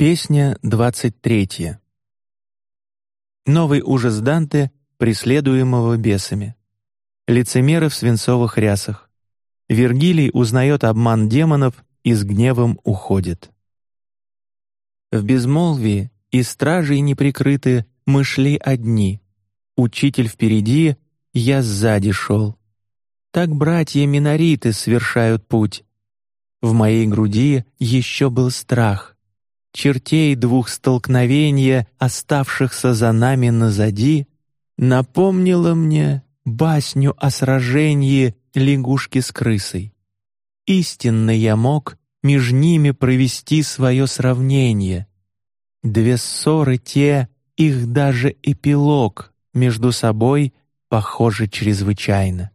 Песня двадцать третья. Новый ужас Данте, преследуемого бесами. Лицемеры в свинцовых рясах. Вергилий узнает обман демонов и с гневом уходит. В безмолвии и стражей неприкрыты мы шли одни. Учитель впереди, я сзади шел. Так братья минориты совершают путь. В моей груди еще был страх чертей двух столкновения, оставшихся за нами назади, напомнила мне басню о сражении лягушки с крысой. Истинно я мог меж ними провести свое сравнение. Две ссоры те, их даже эпилог между собой похожи чрезвычайно.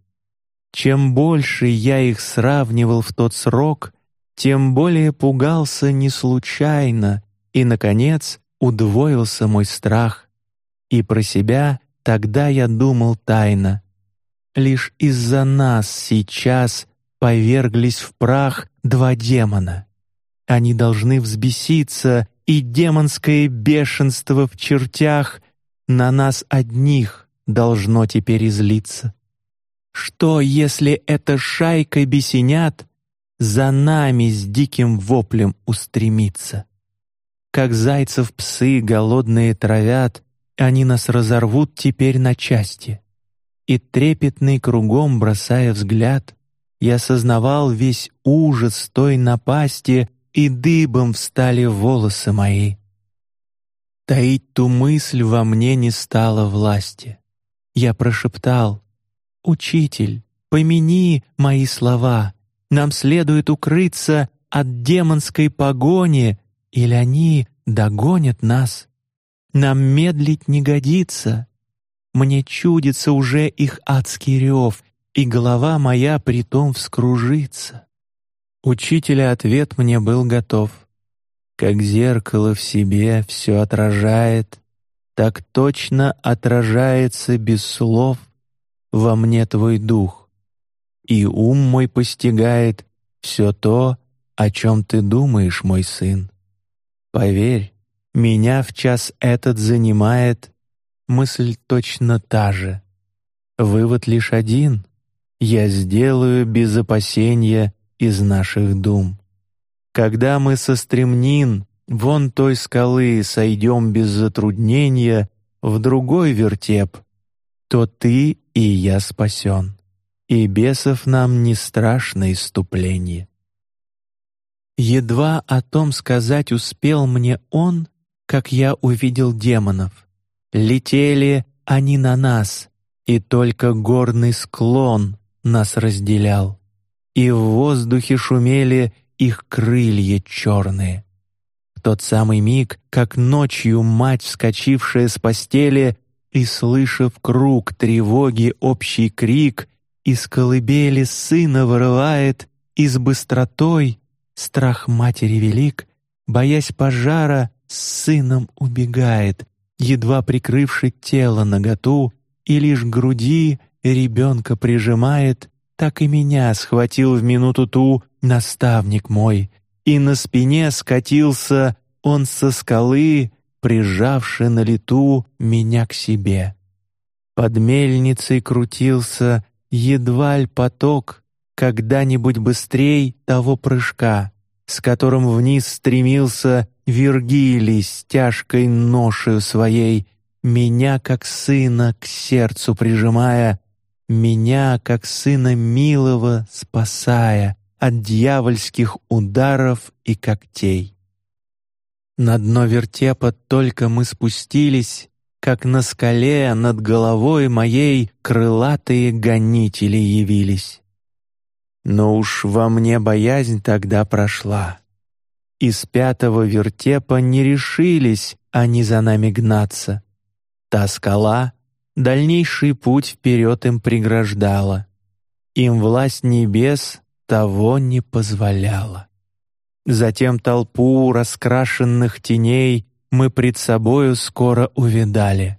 Чем больше я их сравнивал в тот срок, тем более пугался не случайно, и наконец удвоился мой страх. И про себя тогда я думал тайно. Лишь из-за нас сейчас поверглись в прах два демона. Они должны взбеситься, и демонское бешенство в чертях на нас одних должно теперь излиться. Что, если эта шайка бесенят за нами с диким воплем устремиться. Как зайцев псы голодные травят, они нас разорвут теперь на части. И трепетный кругом бросая взгляд, я сознавал весь ужас той напасти, и дыбом встали волосы мои. Таить ту мысль во мне не стало власти. Я прошептал: "Учитель, помяни мои слова, нам следует укрыться от демонской погони, или они догонят нас. Нам медлить не годится. Мне чудится уже их адский рев, и голова моя притом вскружится. Учителя ответ мне был готов. Как зеркало в себе все отражает, так точно отражается без слов во мне твой дух и ум мой постигает все то, о чем ты думаешь, мой сын. Поверь, меня в час этот занимает мысль точно та же. Вывод лишь один: я сделаю без опасения из наших дум. Когда мы со стремнин вон той скалы сойдем без затруднения в другой вертеп, то ты и я спасен и бесов нам не страшно иступление. Едва о том сказать успел мне он, как я увидел демонов. Летели они на нас, и только горный склон нас разделял, и в воздухе шумели их крылья черные. Тот самый миг, как ночью мать, вскочившая с постели и слышав круг тревоги общий крик, из колыбели сына вырывает, и с быстротой страх матери велик, боясь пожара, с сыном убегает, едва прикрывши тело наготу, и лишь груди ребенка прижимает, так и меня схватил в минуту ту наставник мой, и на спине скатился он со скалы, прижавши на лету меня к себе. Под мельницей крутился едва ль поток когда-нибудь быстрей того прыжка, с которым вниз стремился Вергилий с тяжкой ношею своей, меня как сына к сердцу прижимая, меня как сына милого спасая от дьявольских ударов и когтей. На дно вертепа только мы спустились, как на скале над головой моей крылатые гонители явились. Но уж во мне боязнь тогда прошла. Из пятого вертепа не решились они за нами гнаться. Та скала дальнейший путь вперед им преграждала. Им власть небес того не позволяла. Затем толпу раскрашенных теней мы пред собою скоро увидали.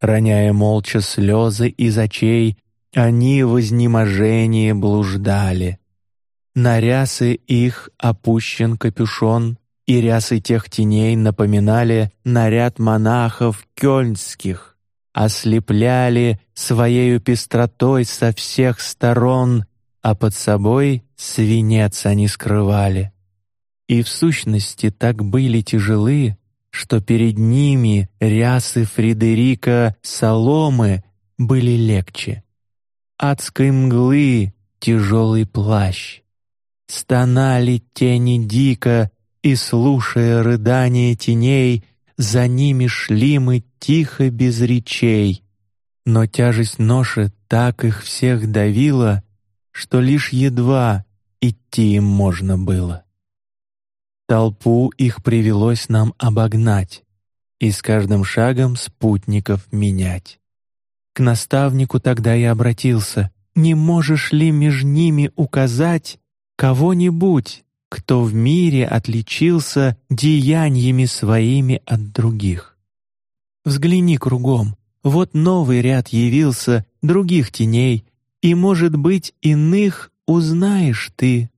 Роняя молча слезы из очей, они в изнеможении блуждали. На рясы их опущен капюшон, и рясы тех теней напоминали наряд монахов кёльнских, ослепляли своею пестротой со всех сторон, а под собой свинец они скрывали. И в сущности так были тяжелы, что перед ними рясы Фредерика Соломы были легче. Адской мглы тяжелый плащ. Стонали тени дико, и, слушая рыдания теней, за ними шли мы тихо без речей. Но тяжесть ноши так их всех давила, что лишь едва идти им можно было. Толпу их привелось нам обогнать и с каждым шагом спутников менять. К наставнику тогда я обратился: не можешь ли меж ними указать кого-нибудь, кто в мире отличился деяниями своими от других? Взгляни кругом, вот новый ряд явился других теней, и, может быть, иных узнаешь ты.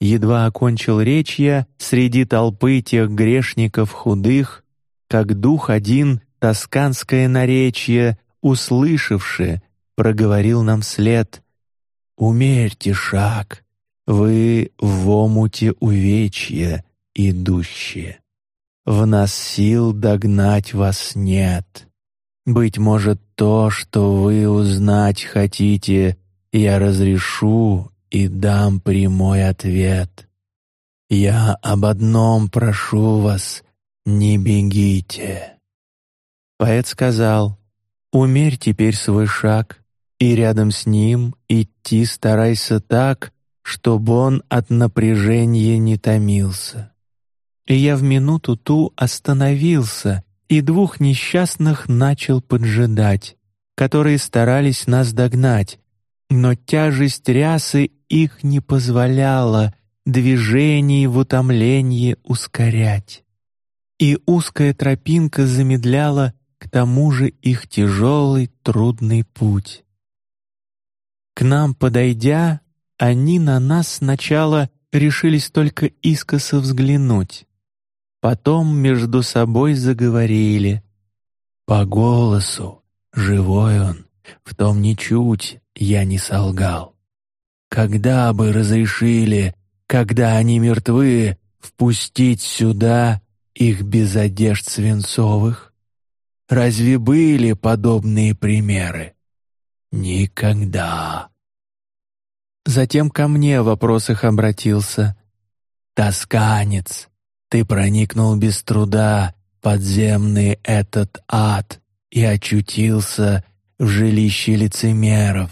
Едва окончил речь я среди толпы тех грешников худых, как дух один тосканское наречие, услышавши, проговорил нам след: «Умерьте шаг, вы в омуте увечья идущие. В нас сил догнать вас нет. Быть может, то, что вы узнать хотите, я разрешу и дам прямой ответ. Я об одном прошу вас: не бегите. Поэт сказал: умерь теперь свой шаг, и рядом с ним идти старайся так, чтобы он от напряжения не томился. И я в минуту ту остановился и двух несчастных начал поджидать, которые старались нас догнать, но тяжесть рясы их не позволяла движений в утомлении ускорять, и узкая тропинка замедляла к тому же их тяжелый трудный путь. К нам подойдя, они на нас сначала решились только искоса взглянуть, потом между собой заговорили. По голосу живой он, в том ничуть я не солгал. Когда бы разрешили, когда они мертвы, впустить сюда их без одежд свинцовых? Разве были подобные примеры? Никогда. Затем ко мне в вопросах обратился. Тосканец, ты проникнул без труда подземный этот ад и очутился в жилище лицемеров.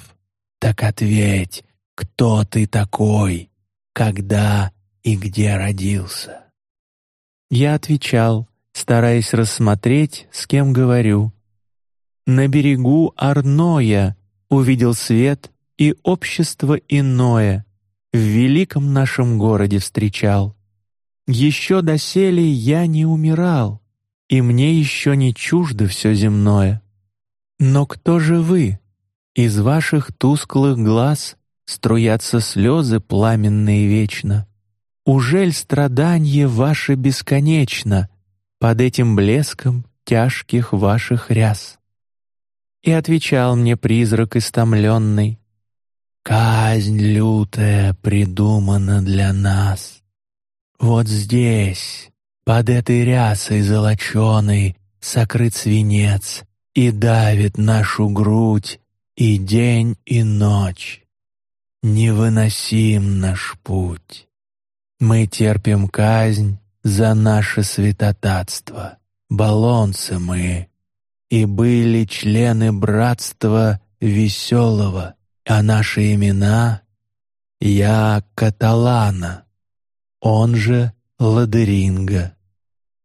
Так ответь, кто ты такой, когда и где родился? Я отвечал, стараясь рассмотреть, с кем говорю. На берегу Арноя увидел свет и общество иное в великом нашем городе встречал. Еще доселе я не умирал, и мне еще не чуждо все земное. Но кто же вы? Из ваших тусклых глаз струятся слезы пламенные вечно. Ужель страдание ваше бесконечно под этим блеском тяжких ваших ряс? И отвечал мне призрак истомленный: Казнь лютая придумана для нас. Вот здесь, под этой рясой золоченой, сокрыт свинец и давит нашу грудь и день, и ночь. Невыносим наш путь. Мы терпим казнь за наше святотатство, балонцы мы, и были члены братства веселого, а наши имена — я Каталана, он же Ладеринга.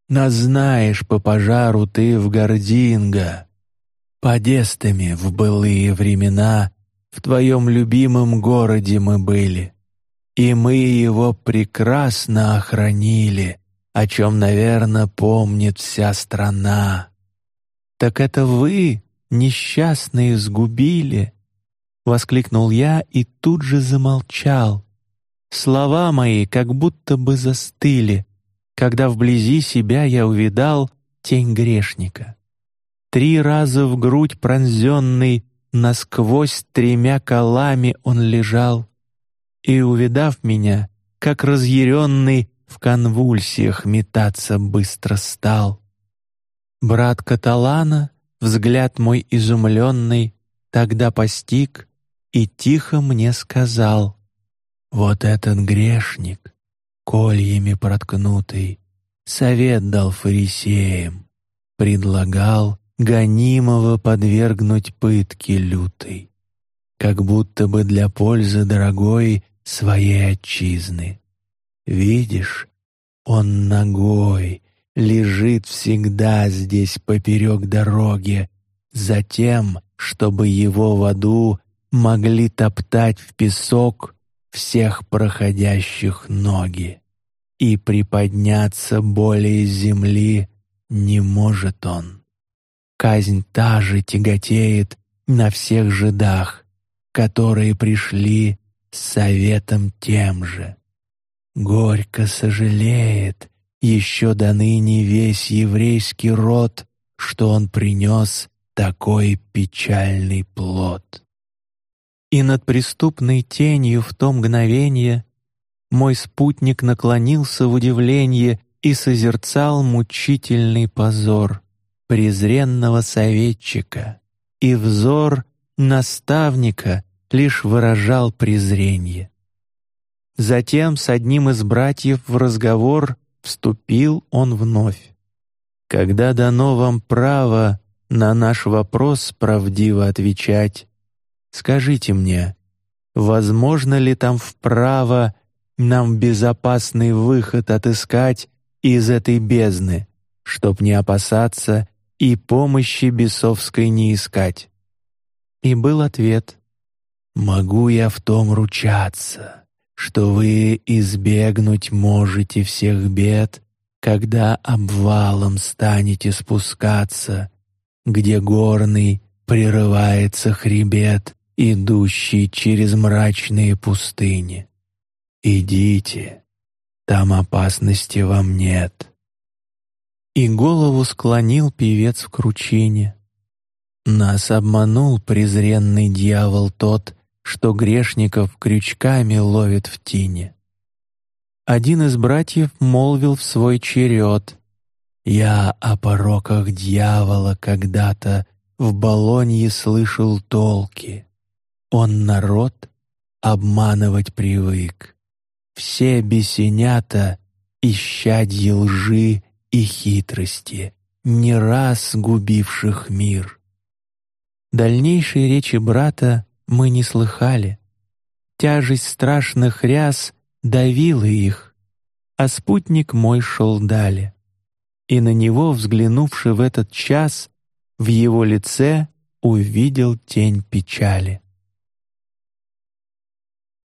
Нас знаешь по пожару ты в Гординга, Подестами в былые времена в твоем любимом городе мы были, и мы его прекрасно охранили, о чем, наверное, помнит вся страна. Так это вы, несчастные, сгубили? воскликнул я и тут же замолчал. Слова мои как будто бы застыли, когда вблизи себя я увидал тень грешника. Три раза в грудь пронзенный насквозь тремя колами он лежал, и увидав меня, как разъяренный в конвульсиях метаться быстро стал. Брат Каталана, взгляд мой изумленный, тогда постиг и тихо мне сказал: вот этот грешник, кольями проткнутый, совет дал фарисеям, предлагал гонимого подвергнуть пытке лютой, как будто бы для пользы дорогой своей отчизны. Видишь, он ногой лежит всегда здесь поперек дороги, затем, чтобы его в аду могли топтать в песок всех проходящих ноги, и приподняться более земли не может он. Казнь та же тяготеет на всех жидах, которые пришли с советом тем же. Горько сожалеет еще до ныне весь еврейский род, что он принес такой печальный плод. И над преступной тенью в то мгновение мой спутник наклонился в удивление и созерцал мучительный позор презренного советчика, и взор наставника лишь выражал презрение. Затем с одним из братьев в разговор вступил он вновь. Когда дано вам право на наш вопрос правдиво отвечать, Скажите мне, возможно ли там вправо нам безопасный выход отыскать из этой бездны, чтоб не опасаться и помощи бесовской не искать? И был ответ: Могу я в том ручаться, что вы избегнуть можете всех бед, когда обвалом станете спускаться, где горный прерывается хребет идущий через мрачные пустыни. Идите, там опасности вам нет. И голову склонил певец в кручине. Нас обманул презренный дьявол тот, что грешников крючками ловит в тине. Один из братьев молвил в свой черед: "Я о пороках дьявола когда-то в Болонье слышал толки. Он народ обманывать привык. Все бесенята исчадье лжи и хитрости, не раз губивших мир. Дальнейшие речи брата мы не слыхали. Тяжесть страшных ряс давила их, а спутник мой шел далее. И на него, взглянувши в этот час, в его лице увидел тень печали.